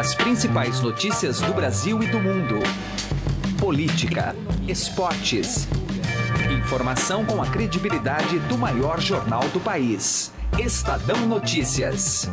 As principais notícias do Brasil e do mundo. Política, esportes. Informação com a credibilidade do maior jornal do país. Estadão Notícias.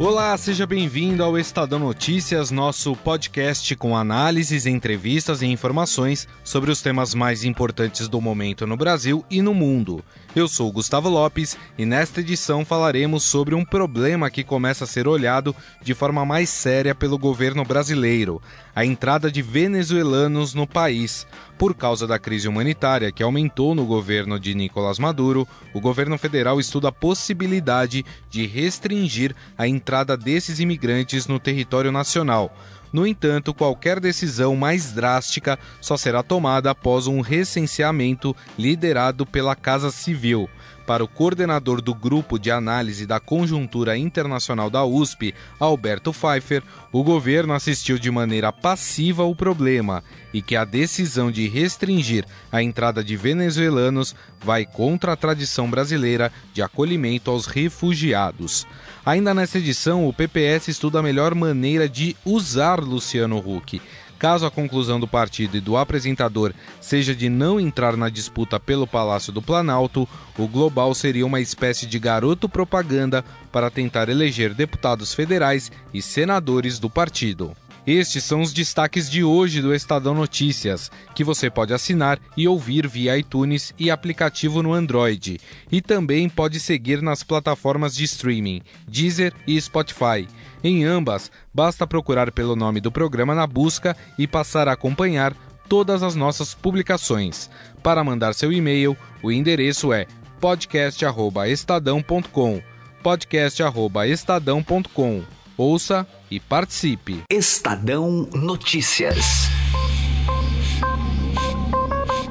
Olá, seja bem-vindo ao Estadão Notícias, nosso podcast com análises, entrevistas e informações sobre os temas mais importantes do momento no Brasil e no mundo. Eu sou Gustavo Lopes e nesta edição falaremos sobre um problema que começa a ser olhado de forma mais séria pelo governo brasileiro: a entrada de venezuelanos no país. Por causa da crise humanitária que aumentou no governo de Nicolás Maduro, o governo federal estuda a possibilidade de restringir a entrada desses imigrantes no território nacional. No entanto, qualquer decisão mais drástica só será tomada após um recenseamento liderado pela Casa Civil. Para o coordenador do Grupo de Análise da Conjuntura Internacional da USP, Alberto Pfeiffer, o governo assistiu de maneira passiva ao problema e que a decisão de restringir a entrada de venezuelanos vai contra a tradição brasileira de acolhimento aos refugiados. Ainda nesta edição, o PPS estuda a melhor maneira de usar Luciano Huck Caso a conclusão do partido e do apresentador seja de não entrar na disputa pelo Palácio do Planalto, o Global seria uma espécie de garoto propaganda para tentar eleger deputados federais e senadores do partido. Estes são os destaques de hoje do Estadão Notícias, que você pode assinar e ouvir via iTunes e aplicativo no Android. E também pode seguir nas plataformas de streaming, Deezer e Spotify. Em ambas, basta procurar pelo nome do programa na busca e passar a acompanhar todas as nossas publicações. Para mandar seu e-mail, o endereço é podcast@estadão.com. podcast@estadão.com. Ouça e participe. Estadão Notícias.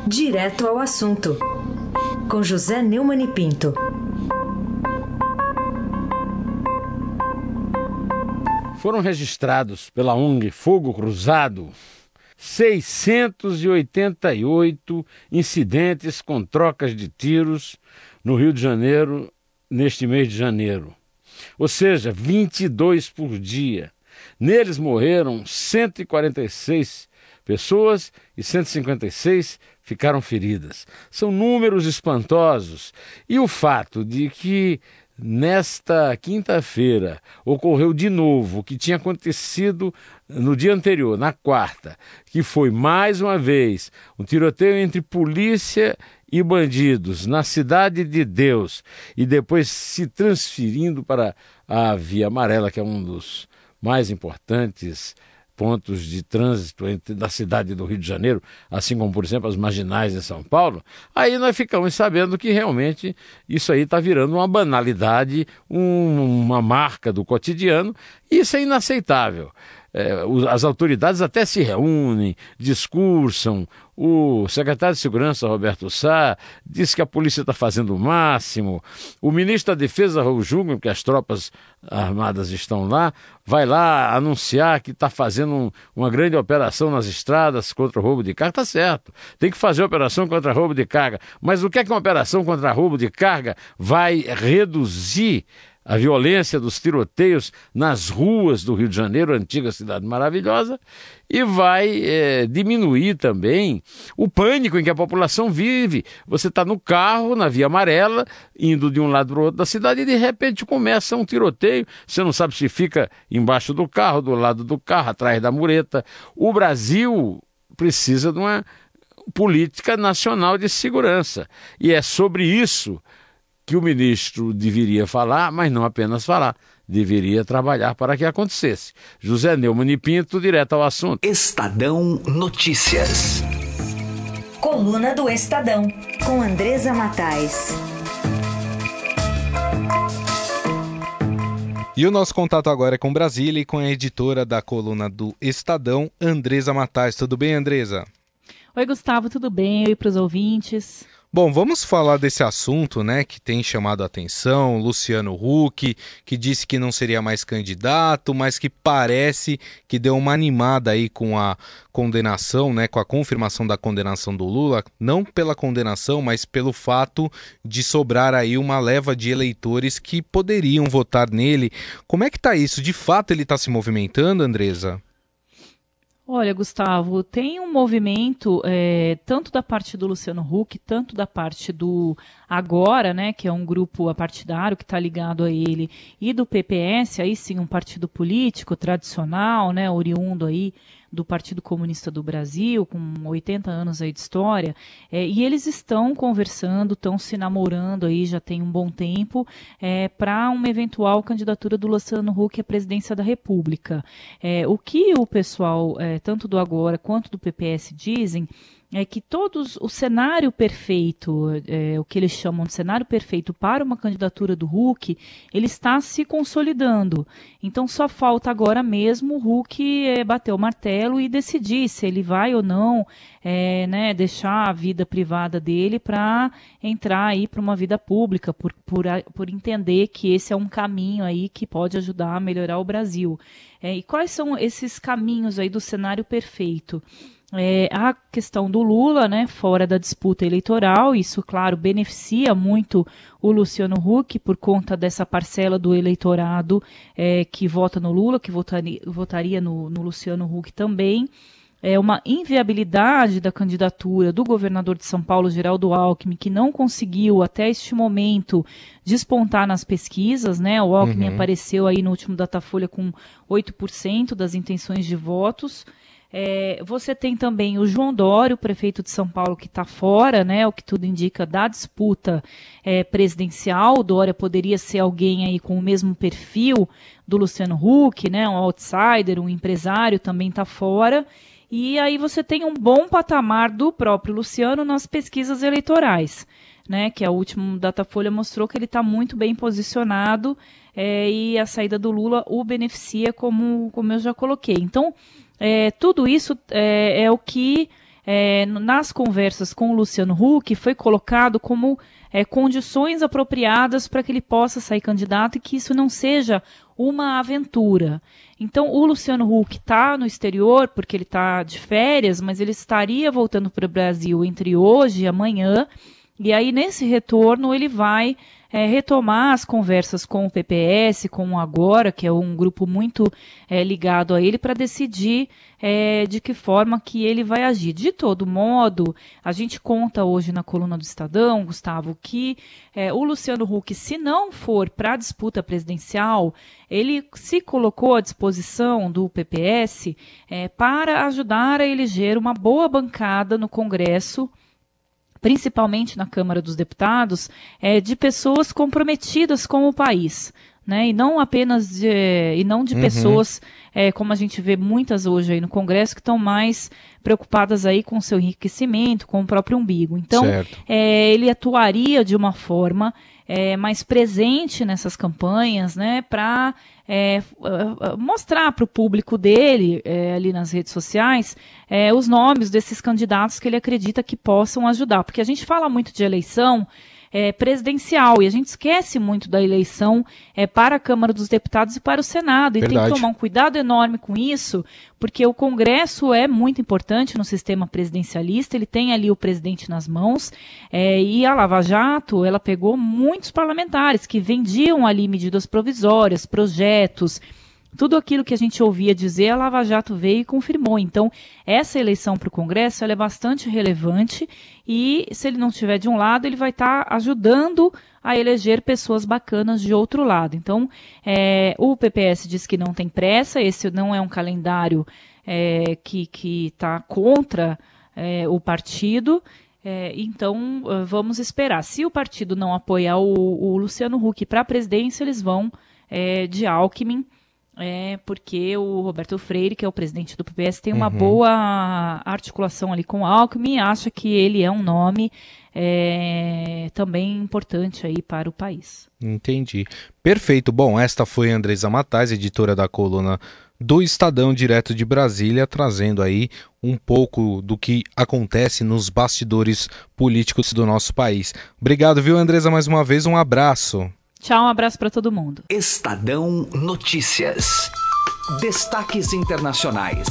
Direto ao assunto. Com José Neumann e Pinto. Foram registrados pela ONG Fogo Cruzado 688 incidentes com trocas de tiros no Rio de Janeiro neste mês de janeiro. Ou seja, 22 por dia. Neles morreram 146 pessoas e 156 ficaram feridas. São números espantosos. E o fato de que Nesta quinta-feira ocorreu de novo o que tinha acontecido no dia anterior, na quarta, que foi mais uma vez um tiroteio entre polícia e bandidos na cidade de Deus e depois se transferindo para a Via Amarela, que é um dos mais importantes pontos de trânsito entre, da cidade do Rio de Janeiro, assim como, por exemplo, as marginais em São Paulo, aí nós ficamos sabendo que realmente isso aí está virando uma banalidade, um, uma marca do cotidiano, e isso é inaceitável é, as autoridades até se reúnem, discursam. O secretário de Segurança, Roberto Sá, disse que a polícia está fazendo o máximo. O ministro da Defesa, Raul Júnior, que as tropas armadas estão lá, vai lá anunciar que está fazendo um, uma grande operação nas estradas contra o roubo de carga. Está certo, tem que fazer operação contra roubo de carga. Mas o que é que uma operação contra roubo de carga vai reduzir a violência dos tiroteios nas ruas do Rio de Janeiro, antiga cidade maravilhosa, e vai é, diminuir também o pânico em que a população vive. Você está no carro, na via amarela, indo de um lado para o outro da cidade, e de repente começa um tiroteio. Você não sabe se fica embaixo do carro, do lado do carro, atrás da mureta. O Brasil precisa de uma política nacional de segurança. E é sobre isso que o ministro deveria falar, mas não apenas falar, deveria trabalhar para que acontecesse. José Neumann e Pinto, direto ao assunto. Estadão Notícias. Coluna do Estadão, com Andresa Matais. E o nosso contato agora é com Brasília e com a editora da coluna do Estadão, Andresa Matais. Tudo bem, Andresa? Oi, Gustavo, tudo bem? Oi para os ouvintes. Bom, vamos falar desse assunto, né, que tem chamado a atenção, Luciano Huck, que disse que não seria mais candidato, mas que parece que deu uma animada aí com a condenação, né, com a confirmação da condenação do Lula, não pela condenação, mas pelo fato de sobrar aí uma leva de eleitores que poderiam votar nele. Como é que tá isso? De fato ele está se movimentando, Andresa? Olha, Gustavo, tem um movimento é, tanto da parte do Luciano Huck, tanto da parte do Agora, né, que é um grupo apartidário que está ligado a ele, e do PPS, aí sim um partido político tradicional, né, oriundo aí do Partido Comunista do Brasil, com 80 anos aí de história, é, e eles estão conversando, estão se namorando aí já tem um bom tempo é, para uma eventual candidatura do Luciano Huck à presidência da República. É, o que o pessoal, é, tanto do Agora quanto do PPS, dizem é que todos o cenário perfeito, é, o que eles chamam de cenário perfeito para uma candidatura do Hulk, ele está se consolidando. Então só falta agora mesmo o Hulk é, bater o martelo e decidir se ele vai ou não é, né, deixar a vida privada dele para entrar aí para uma vida pública, por, por, por entender que esse é um caminho aí que pode ajudar a melhorar o Brasil. É, e quais são esses caminhos aí do cenário perfeito? É, a questão do Lula, né, fora da disputa eleitoral, isso, claro, beneficia muito o Luciano Huck por conta dessa parcela do eleitorado é, que vota no Lula, que votaria, votaria no, no Luciano Huck também. É uma inviabilidade da candidatura do governador de São Paulo, Geraldo Alckmin, que não conseguiu até este momento despontar nas pesquisas, né? O Alckmin uhum. apareceu aí no último Datafolha com 8% das intenções de votos. É, você tem também o João Dório, prefeito de São Paulo, que está fora, né, o que tudo indica, da disputa é, presidencial. O Dória poderia ser alguém aí com o mesmo perfil do Luciano Huck, né, um outsider, um empresário, também está fora. E aí você tem um bom patamar do próprio Luciano nas pesquisas eleitorais. Né, que a última Datafolha mostrou que ele está muito bem posicionado é, e a saída do Lula o beneficia, como, como eu já coloquei. Então, é, tudo isso é, é o que é, nas conversas com o Luciano Huck foi colocado como é, condições apropriadas para que ele possa sair candidato e que isso não seja uma aventura. Então, o Luciano Huck está no exterior porque ele está de férias, mas ele estaria voltando para o Brasil entre hoje e amanhã. E aí, nesse retorno, ele vai é, retomar as conversas com o PPS, com o Agora, que é um grupo muito é, ligado a ele, para decidir é, de que forma que ele vai agir. De todo modo, a gente conta hoje na coluna do Estadão, Gustavo, que é, o Luciano Huck, se não for para a disputa presidencial, ele se colocou à disposição do PPS é, para ajudar a eleger uma boa bancada no Congresso principalmente na Câmara dos Deputados, é, de pessoas comprometidas com o país. Né, e não apenas de, e não de uhum. pessoas é, como a gente vê muitas hoje aí no Congresso que estão mais preocupadas aí com o seu enriquecimento, com o próprio umbigo. Então, é, ele atuaria de uma forma é, mais presente nessas campanhas, né, para é, mostrar para o público dele, é, ali nas redes sociais, é, os nomes desses candidatos que ele acredita que possam ajudar. Porque a gente fala muito de eleição é, presidencial. E a gente esquece muito da eleição é, para a Câmara dos Deputados e para o Senado. E Verdade. tem que tomar um cuidado enorme com isso, porque o Congresso é muito importante no sistema presidencialista, ele tem ali o presidente nas mãos, é, e a Lava Jato, ela pegou muitos parlamentares que vendiam ali medidas provisórias, projetos, tudo aquilo que a gente ouvia dizer, a Lava Jato veio e confirmou. Então, essa eleição para o Congresso é bastante relevante e, se ele não estiver de um lado, ele vai estar tá ajudando a eleger pessoas bacanas de outro lado. Então, é, o PPS diz que não tem pressa, esse não é um calendário é, que está contra é, o partido. É, então, vamos esperar. Se o partido não apoiar o, o Luciano Huck para a presidência, eles vão é, de Alckmin é porque o Roberto Freire, que é o presidente do PPS, tem uma uhum. boa articulação ali com o Alckmin e acha que ele é um nome é, também importante aí para o país. Entendi. Perfeito. Bom, esta foi a Andresa Matais, editora da coluna do Estadão direto de Brasília, trazendo aí um pouco do que acontece nos bastidores políticos do nosso país. Obrigado, viu, Andresa, mais uma vez, um abraço. Tchau, um abraço para todo mundo. Estadão Notícias. Destaques internacionais.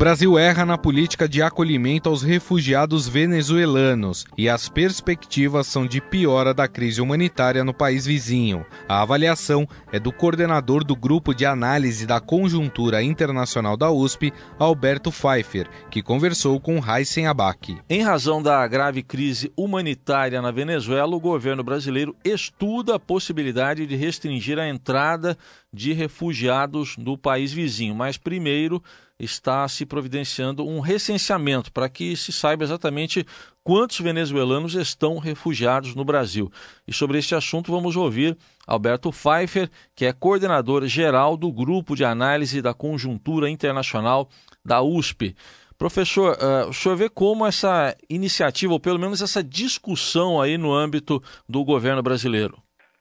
Brasil erra na política de acolhimento aos refugiados venezuelanos e as perspectivas são de piora da crise humanitária no país vizinho. A avaliação é do coordenador do Grupo de Análise da Conjuntura Internacional da USP, Alberto Pfeiffer, que conversou com Heisen Abac. Em razão da grave crise humanitária na Venezuela, o governo brasileiro estuda a possibilidade de restringir a entrada de refugiados do país vizinho, mas primeiro está se providenciando um recenseamento para que se saiba exatamente quantos venezuelanos estão refugiados no Brasil. E sobre este assunto vamos ouvir Alberto Pfeiffer, que é coordenador geral do Grupo de Análise da Conjuntura Internacional da USP. Professor, uh, o senhor vê como essa iniciativa, ou pelo menos essa discussão aí no âmbito do governo brasileiro?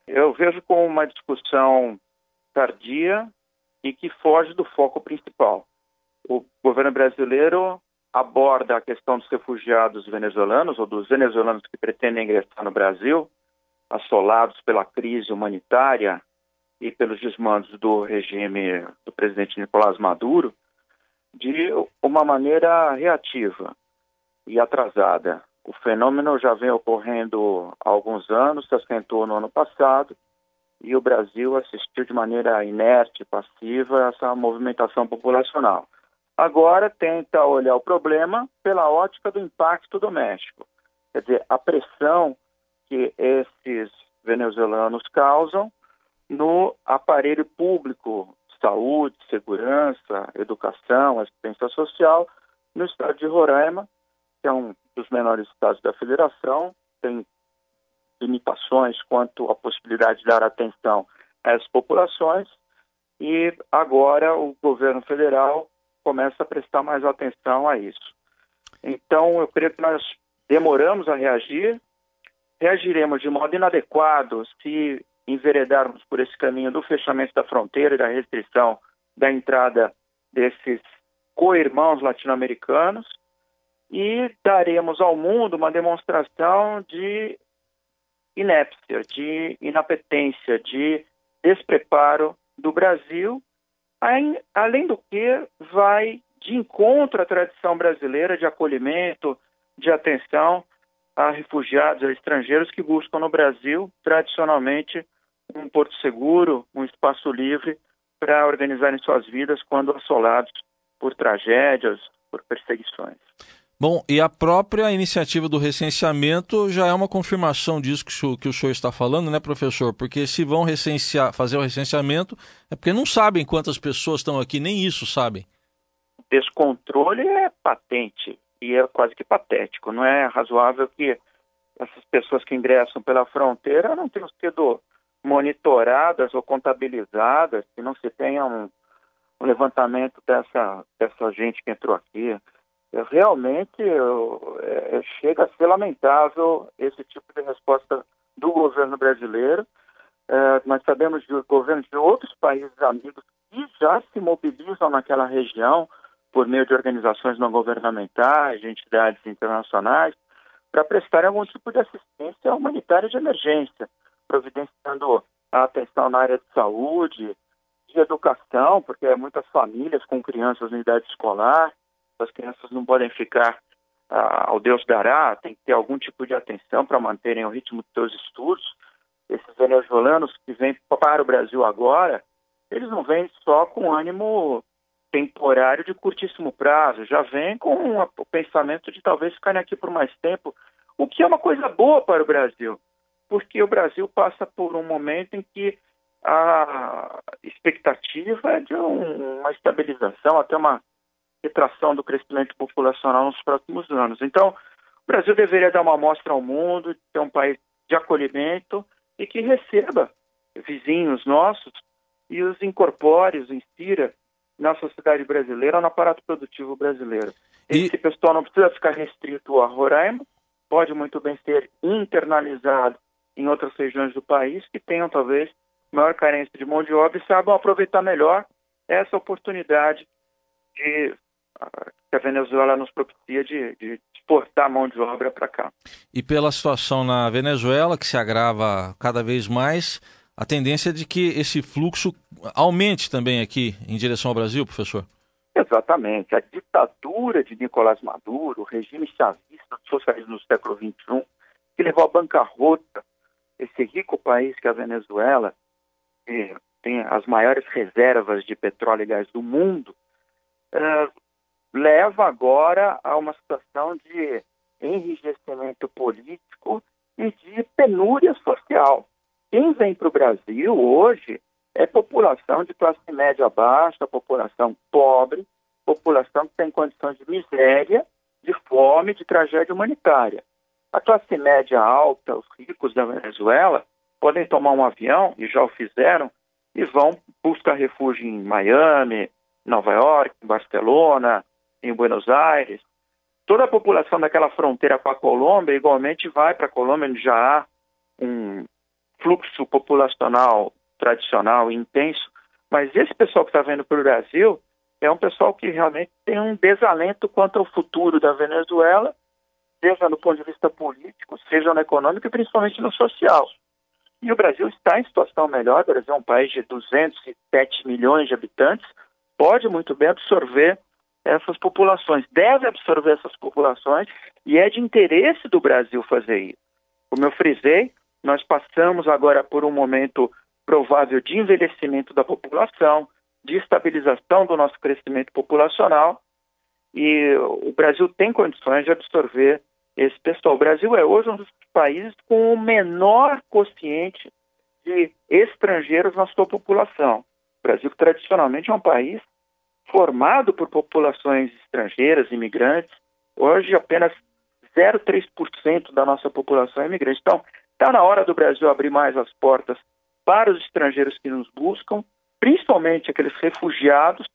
Eu vejo como uma discussão tardia e que foge do foco principal o governo brasileiro aborda a questão dos refugiados venezuelanos ou dos venezuelanos que pretendem ingressar no Brasil, assolados pela crise humanitária e pelos desmandos do regime do presidente Nicolás Maduro, de uma maneira reativa e atrasada. O fenômeno já vem ocorrendo há alguns anos, se assentou no ano passado, e o Brasil assistiu de maneira inerte, passiva, essa movimentação populacional. Agora tenta olhar o problema pela ótica do impacto doméstico. Quer dizer, a pressão que esses venezuelanos causam no aparelho público, saúde, segurança, educação, assistência social, no estado de Roraima, que é um dos menores estados da federação, tem limitações quanto à possibilidade de dar atenção a essas populações, e agora o governo federal começa a prestar mais atenção a isso. Então, eu creio que nós demoramos a reagir, reagiremos de modo inadequado se enveredarmos por esse caminho do fechamento da fronteira e da restrição da entrada desses co-irmãos latino-americanos. E daremos ao mundo uma demonstração de inépcia, de inapetência, de despreparo do Brasil Além do que, vai de encontro à tradição brasileira de acolhimento, de atenção a refugiados, a estrangeiros que buscam no Brasil, tradicionalmente, um porto seguro, um espaço livre para organizarem suas vidas quando assolados por tragédias, por perseguições. Bom, e a própria iniciativa do recenseamento já é uma confirmação disso que o, que o senhor está falando, né, professor? Porque se vão recensear, fazer o recenseamento, é porque não sabem quantas pessoas estão aqui, nem isso sabem. O descontrole é patente e é quase que patético. Não é razoável que essas pessoas que ingressam pela fronteira não tenham sido monitoradas ou contabilizadas, que não se tenha um, um levantamento dessa, dessa gente que entrou aqui realmente é, chega a ser lamentável esse tipo de resposta do governo brasileiro. É, nós sabemos de governos de outros países amigos que já se mobilizam naquela região por meio de organizações não governamentais, de entidades internacionais, para prestar algum tipo de assistência humanitária de emergência, providenciando a atenção na área de saúde, de educação, porque muitas famílias com crianças em idade escolar, as crianças não podem ficar ah, ao Deus dará, tem que ter algum tipo de atenção para manterem o ritmo dos seus estudos. Esses venezuelanos que vêm para o Brasil agora, eles não vêm só com ânimo temporário de curtíssimo prazo, já vêm com o pensamento de talvez ficarem aqui por mais tempo, o que é uma coisa boa para o Brasil, porque o Brasil passa por um momento em que a expectativa é de um, uma estabilização, até uma retração do crescimento populacional nos próximos anos. Então, o Brasil deveria dar uma amostra ao mundo, ser um país de acolhimento e que receba vizinhos nossos e os incorpore, os insira na sociedade brasileira, no aparato produtivo brasileiro. E... Esse pessoal não precisa ficar restrito a Roraima, pode muito bem ser internalizado em outras regiões do país que tenham talvez maior carência de mão de obra e saibam aproveitar melhor essa oportunidade de, que a Venezuela nos propicia de, de exportar mão de obra para cá. E pela situação na Venezuela, que se agrava cada vez mais, a tendência é de que esse fluxo aumente também aqui em direção ao Brasil, professor? Exatamente. A ditadura de Nicolás Maduro, o regime chavista do socialismo do século XXI, que levou à bancarrota esse rico país que é a Venezuela, que tem as maiores reservas de petróleo e gás do mundo, é, leva agora a uma situação de enrijecimento político e de penúria social. Quem vem para o Brasil hoje é população de classe média baixa, população pobre, população que tem condições de miséria, de fome, de tragédia humanitária. A classe média alta, os ricos da Venezuela, podem tomar um avião, e já o fizeram, e vão buscar refúgio em Miami, Nova York, Barcelona, em Buenos Aires. Toda a população daquela fronteira com a Colômbia igualmente vai para a Colômbia, onde já há um fluxo populacional tradicional intenso, mas esse pessoal que está vindo para o Brasil é um pessoal que realmente tem um desalento quanto ao futuro da Venezuela, seja no ponto de vista político, seja no econômico e principalmente no social. E o Brasil está em situação melhor, o Brasil é um país de 207 milhões de habitantes, pode muito bem absorver essas populações, deve absorver essas populações e é de interesse do Brasil fazer isso. Como eu frisei, nós passamos agora por um momento provável de envelhecimento da população, de estabilização do nosso crescimento populacional e o Brasil tem condições de absorver esse pessoal. O Brasil é hoje um dos países com o menor quociente de estrangeiros na sua população. O Brasil, tradicionalmente, é um país formado por populações estrangeiras, imigrantes. Hoje, apenas 0,3% da nossa população é imigrante. Então, está na hora do Brasil abrir mais as portas para os estrangeiros que nos buscam, principalmente aqueles refugiados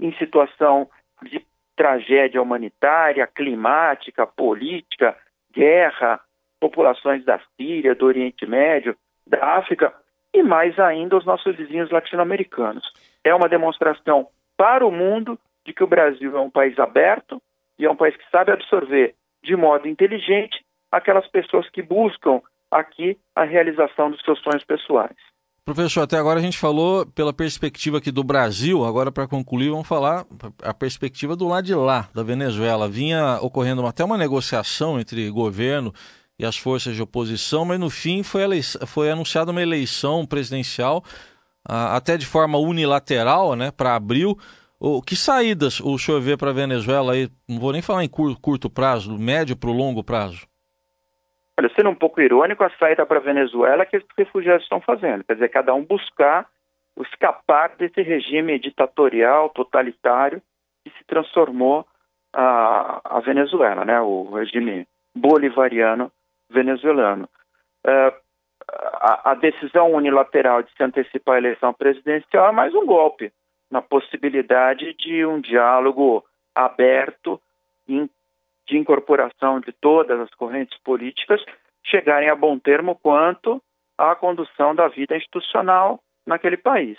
em situação de tragédia humanitária, climática, política, guerra, populações da Síria, do Oriente Médio, da África e mais ainda os nossos vizinhos latino-americanos. É uma demonstração para o mundo de que o Brasil é um país aberto e é um país que sabe absorver de modo inteligente aquelas pessoas que buscam aqui a realização dos seus sonhos pessoais. Professor, até agora a gente falou pela perspectiva aqui do Brasil, agora para concluir vamos falar a perspectiva do lado de lá, da Venezuela. Vinha ocorrendo até uma negociação entre governo e as forças de oposição, mas no fim foi, foi anunciada uma eleição presidencial, até de forma unilateral, né, para abril. O, que saídas o senhor vê para a Venezuela aí? Não vou nem falar em curto, curto prazo, médio para o longo prazo. Olha, sendo um pouco irônico, a saída para a Venezuela é que os refugiados estão fazendo. Quer dizer, cada um buscar escapar desse regime ditatorial, totalitário, que se transformou a, a Venezuela, né? o regime bolivariano venezuelano. Uh, a, a, decisão unilateral de se antecipar a eleição presidencial é mais um golpe na possibilidade de um diálogo aberto, de incorporação de todas as correntes políticas chegarem a bom termo quanto à condução da vida institucional naquele país.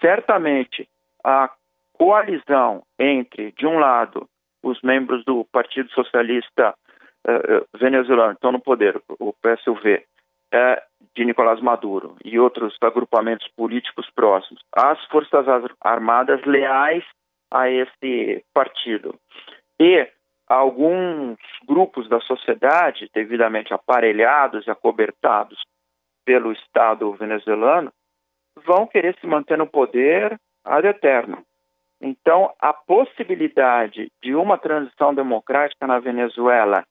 Certamente, a coalizão entre, de um lado, os membros do Partido Socialista uh, venezuelano, que estão no poder, o PSUV, eh, de Nicolás Maduro e outros agrupamentos políticos próximos, as Forças Armadas leais a esse partido. E alguns grupos da sociedade, devidamente aparelhados e acobertados pelo Estado venezuelano, vão querer se manter no poder ad eterno. Então, a possibilidade de uma transição democrática na Venezuela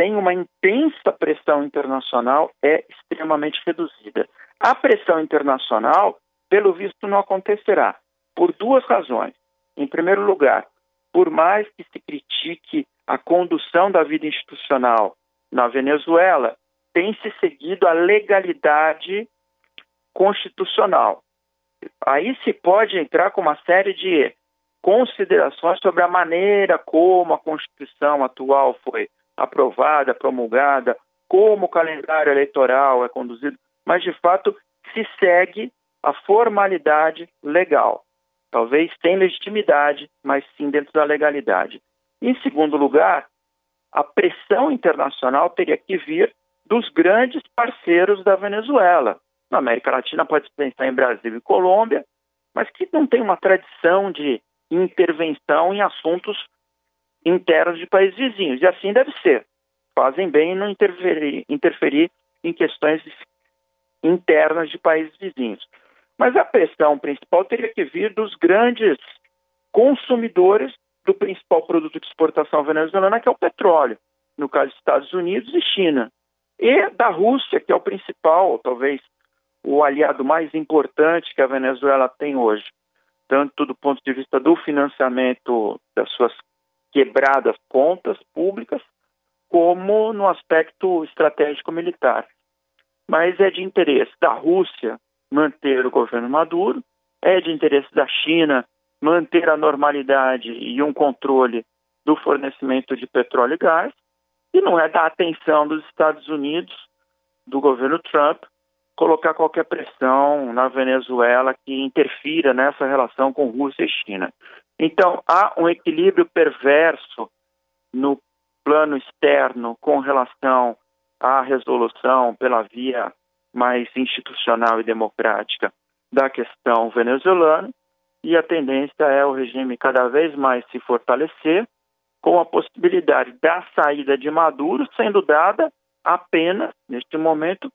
sem uma intensa pressão internacional é extremamente reduzida. A pressão internacional, pelo visto, não acontecerá, por duas razões. Em primeiro lugar, por mais que se critique a condução da vida institucional na Venezuela, tem se seguido a legalidade constitucional. Aí se pode entrar com uma série de considerações sobre a maneira como a Constituição atual foi aprovada, promulgada, como o calendário eleitoral é conduzido, mas de fato se segue a formalidade legal. Talvez sem legitimidade, mas sim dentro da legalidade. Em segundo lugar, a pressão internacional teria que vir dos grandes parceiros da Venezuela. Na América Latina pode-se pensar em Brasil e Colômbia, mas que não tem uma tradição de intervenção em assuntos internos de países vizinhos. E assim deve ser. Fazem bem em não interferir, interferir em questões internas de países vizinhos. Mas a pressão principal teria que vir dos grandes consumidores do principal produto de exportação venezuelana, que é o petróleo, no caso dos Estados Unidos e China. E da Rússia, que é o principal, talvez o aliado mais importante que a Venezuela tem hoje, tanto do ponto de vista do financiamento das suas quebradas contas públicas, como no aspecto estratégico militar. Mas é de interesse da Rússia manter o governo Maduro, é de interesse da China manter a normalidade e um controle do fornecimento de petróleo e gás, e não é da atenção dos Estados Unidos, do governo Trump, colocar qualquer pressão na Venezuela que interfira nessa relação com Rússia e China. Então, há um equilíbrio perverso no plano externo com relação à resolução pela via mais institucional e democrática da questão venezuelana, e a tendência é o regime cada vez mais se fortalecer, com a possibilidade da saída de Maduro sendo dada apenas, neste momento,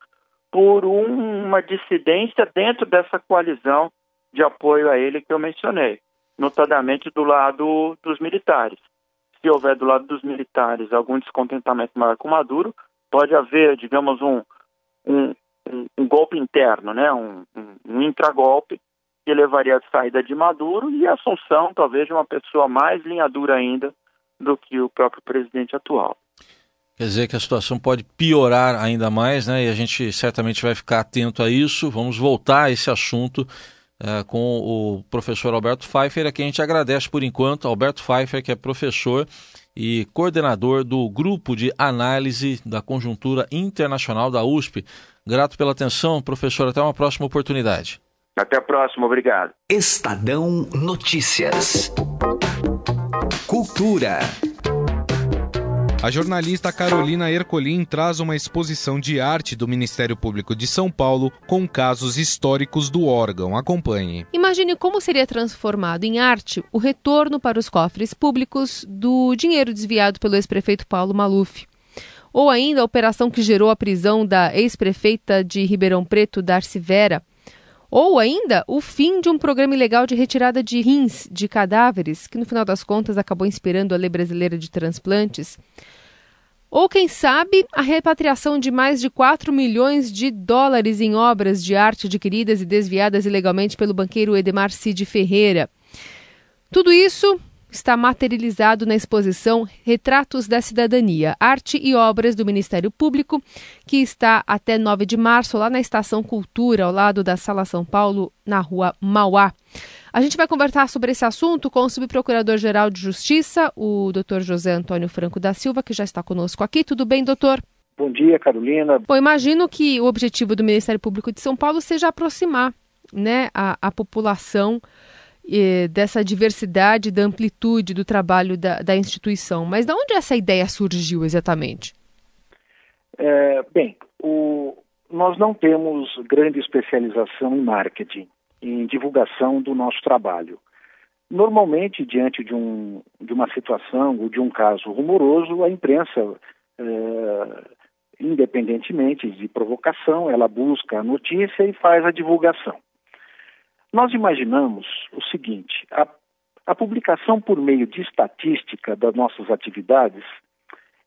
por um, uma dissidência dentro dessa coalizão de apoio a ele que eu mencionei, notadamente do lado dos militares. Se houver do lado dos militares algum descontentamento maior com Maduro, pode haver, digamos, um, um, um, golpe interno, né? um, um, um intragolpe que levaria à saída de Maduro e a assunção, talvez, de uma pessoa mais linha dura ainda do que o próprio presidente atual. Quer dizer que a situação pode piorar ainda mais, né? E a gente certamente vai ficar atento a isso. Vamos voltar a esse assunto é, com o professor Alberto Pfeiffer, a quem a gente agradece por enquanto. Alberto Pfeiffer, que é professor e coordenador do Grupo de Análise da Conjuntura Internacional da USP. Grato pela atenção, professor. Até uma próxima oportunidade. Até a próxima, obrigado. Estadão Notícias. Cultura. A jornalista Carolina Ercolim traz uma exposição de arte do Ministério Público de São Paulo com casos históricos do órgão. Acompanhe. Imagine como seria transformado em arte o retorno para os cofres públicos do dinheiro desviado pelo ex-prefeito Paulo Maluf. Ou ainda a operação que gerou a prisão da ex-prefeita de Ribeirão Preto, Darcy Vera ou ainda o fim de um programa ilegal de retirada de rins de cadáveres, que no final das contas acabou inspirando a Lei Brasileira de Transplantes. Ou, quem sabe, a repatriação de mais de 4 milhões de dólares em obras de arte adquiridas e desviadas ilegalmente pelo banqueiro Edemar Cid Ferreira. Tudo isso está materializado na exposição Retratos da Cidadania, Arte e Obras do Ministério Público, que está até 9 de março lá na Estação Cultura, ao lado da Sala São Paulo, na rua Mauá. A gente vai conversar sobre esse assunto com o subprocurador-geral de Justiça, o doutor José Antônio Franco da Silva, que já está conosco aqui. Tudo bem, doutor? Bom dia, Carolina. Bom, imagino que o objetivo do Ministério Público de São Paulo seja aproximar né, a, a população dessa diversidade, da amplitude do trabalho da, da, instituição. Mas de onde essa ideia surgiu exatamente? É, bem, o, nós não temos grande especialização em marketing, em divulgação do nosso trabalho. Normalmente, diante de, um, de uma situação ou de um caso rumoroso, a imprensa, é, independentemente de provocação, ela busca a notícia e faz a divulgação. Nós imaginamos o seguinte: a, a publicação por meio de estatística das nossas atividades,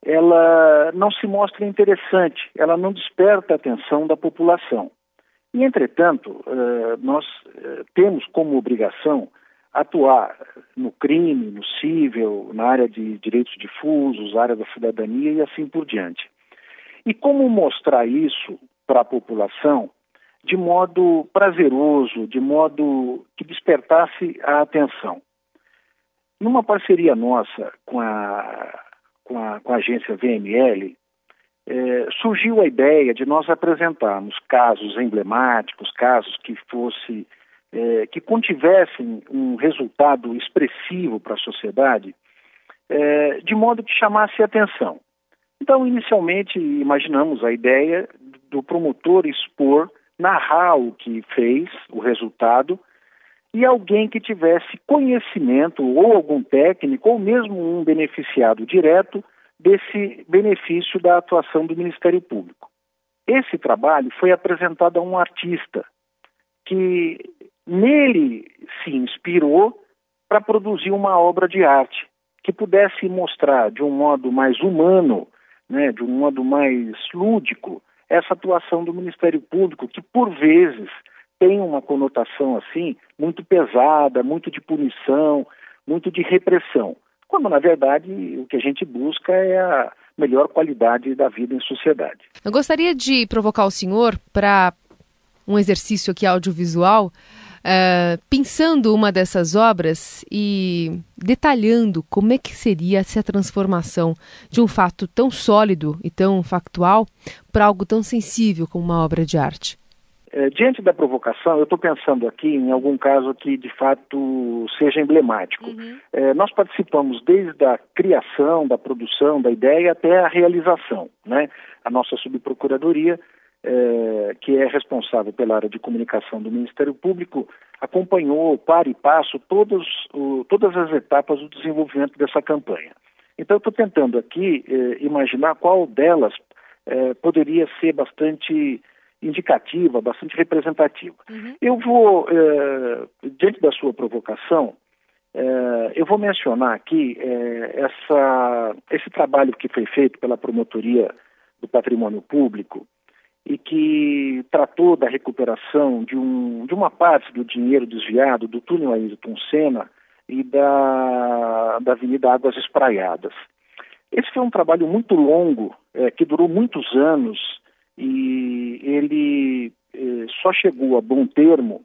ela não se mostra interessante, ela não desperta a atenção da população. E, entretanto, eh, nós eh, temos como obrigação atuar no crime, no cível, na área de direitos difusos, área da cidadania e assim por diante. E como mostrar isso para a população de modo prazeroso, de modo que despertasse a atenção. Numa parceria nossa com a, com a, com a agência VML, é, surgiu a ideia de nós apresentarmos casos emblemáticos, casos que fosse é, que contivessem um resultado expressivo para a sociedade, é, de modo que chamasse atenção. Então, inicialmente, imaginamos a ideia do promotor expor, narrar o que fez, o resultado, e alguém que tivesse conhecimento, ou algum técnico, ou mesmo um beneficiado direto desse benefício da atuação do Ministério Público. Esse trabalho foi apresentado a um artista que nele se inspirou para produzir uma obra de arte que pudesse mostrar de um modo mais humano, né, de um modo mais lúdico, essa atuação do Ministério Público, que por vezes tem uma conotação assim muito pesada, muito de punição, muito de repressão, quando na verdade o que a gente busca é a melhor qualidade da vida em sociedade. Eu gostaria de provocar o senhor para um exercício aqui audiovisual uh, pensando uma dessas obras e detalhando como é que seria essa transformação de um fato tão sólido e tão factual para algo tão sensível como uma obra de arte. É, diante da provocação, eu estou pensando aqui em algum caso que de fato seja emblemático. Uhum. É, nós participamos desde a criação, da produção, da ideia até a realização. Né? A nossa subprocuradoria é, que é responsável pela área de comunicação do Ministério Público, acompanhou para e passo todos, o, todas as etapas do desenvolvimento dessa campanha. Então, estou tentando aqui é, imaginar qual delas é, poderia ser bastante indicativa, bastante representativa. Uhum. Eu vou, diante da sua provocação, eu vou mencionar aqui essa, esse trabalho que foi feito pela Promotoria do Patrimônio Público, e que tratou da recuperação de, um, de uma parte do dinheiro desviado do túnel Ayrton Senna e da, da Avenida Águas Espraiadas. Esse foi um trabalho muito longo, é, que durou muitos anos, e ele é, só chegou a bom termo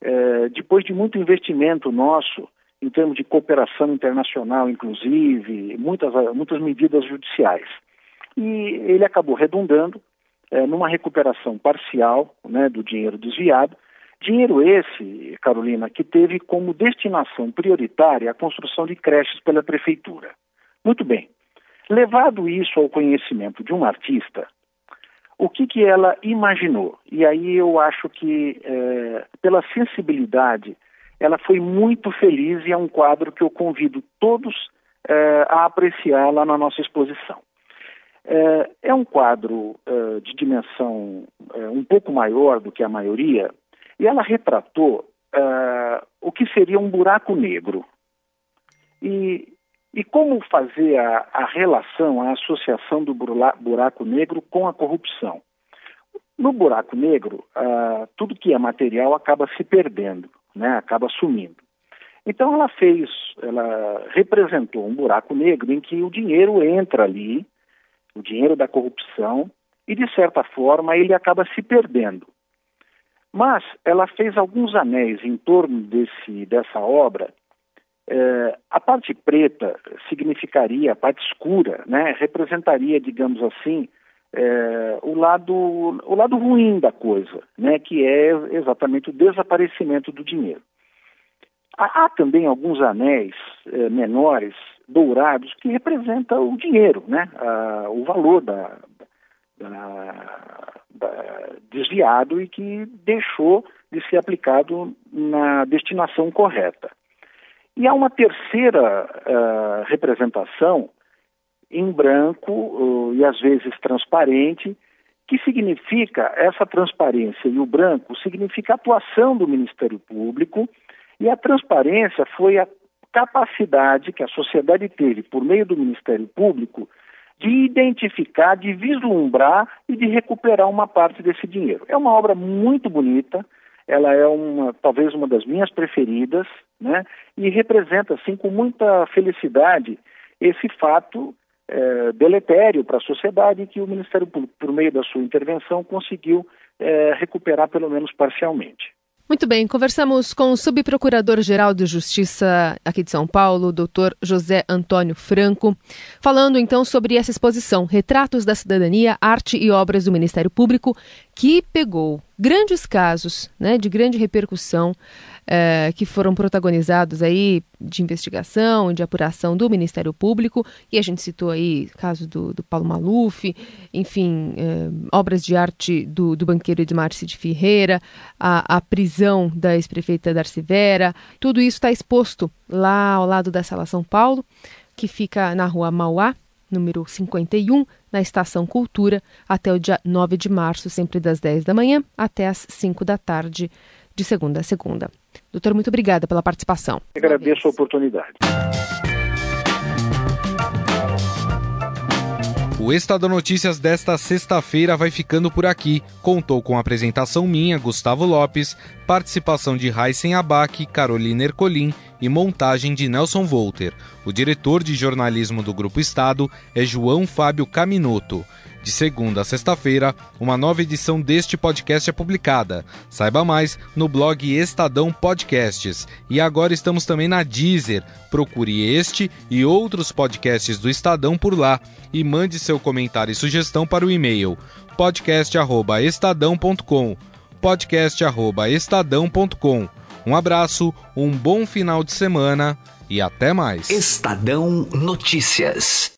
é, depois de muito investimento nosso, em termos de cooperação internacional, inclusive, muitas, muitas medidas judiciais. E ele acabou redundando é, numa recuperação parcial né, do dinheiro desviado. Dinheiro esse, Carolina, que teve como destinação prioritária a construção de creches pela prefeitura. Muito bem. Levado isso ao conhecimento de um artista, o que, que ela imaginou? E aí eu acho que, é, pela sensibilidade, ela foi muito feliz e é um quadro que eu convido todos é, a apreciar lá na nossa exposição. É, é um quadro é, de dimensão é, um pouco maior do que a maioria, e ela retratou o que seria um buraco negro. E, e como fazer a, a relação, a associação do buraco negro com a corrupção. No buraco negro, tudo que é material acaba se perdendo, né, acaba sumindo. Então ela fez, ela representou um buraco negro em que o dinheiro entra ali o dinheiro da corrupção, e de certa forma ele acaba se perdendo. Mas ela fez alguns anéis em torno desse, dessa obra. É, a parte preta significaria, a parte escura, né, representaria, digamos assim, é, o, lado, o lado ruim da coisa, né, que é exatamente o desaparecimento do dinheiro. Há, há também alguns anéis é, menores dourados que representa o dinheiro, né? Ah, o valor da, da, da, desviado e que deixou de ser aplicado na destinação correta. E há uma terceira uh, representação em branco uh, e às vezes transparente, que significa essa transparência e o branco significa a atuação do Ministério Público e a transparência foi a capacidade que a sociedade teve, por meio do Ministério Público, de identificar, de vislumbrar e de recuperar uma parte desse dinheiro. É uma obra muito bonita, ela é uma, talvez uma das minhas preferidas, né? E representa, assim, com muita felicidade esse fato é, deletério para a sociedade que o Ministério Público, por meio da sua intervenção, conseguiu é, recuperar pelo menos parcialmente. Muito bem, conversamos com o subprocurador-geral de Justiça aqui de São Paulo, doutor José Antônio Franco, falando então sobre essa exposição Retratos da Cidadania, Arte e Obras do Ministério Público, que pegou grandes casos né, de grande repercussão é, que foram protagonizados aí de investigação, de apuração do Ministério Público, e a gente citou aí o caso do, do Paulo Maluf, enfim, é, obras de arte do, do banqueiro Edmar Cid Ferreira, a, a prisão da ex-prefeita Darcy Vera, tudo isso está exposto lá ao lado da Sala São Paulo, que fica na rua Mauá, número 51, na Estação Cultura, até o dia 9 de março, sempre das 10 da manhã até as 5 da tarde, de segunda a segunda. Doutor, muito obrigada pela participação. Eu agradeço a oportunidade. O Estadão Notícias desta sexta-feira vai ficando por aqui. Contou com apresentação minha, Gustavo Lopes, participação de Raíssen Abac, Carolina Ercolim e montagem de Nelson Volter. O diretor de jornalismo do Grupo Estado é João Fábio Caminoto. De segunda a sexta-feira, uma nova edição deste podcast é publicada. Saiba mais no blog Estadão Podcasts. E agora estamos também na Deezer. Procure este e outros podcasts do Estadão por lá e mande seu comentário e sugestão para o e-mail podcast@estadão.com. podcast@estadão.com. Um abraço, um bom final de semana e até mais. Estadão Notícias.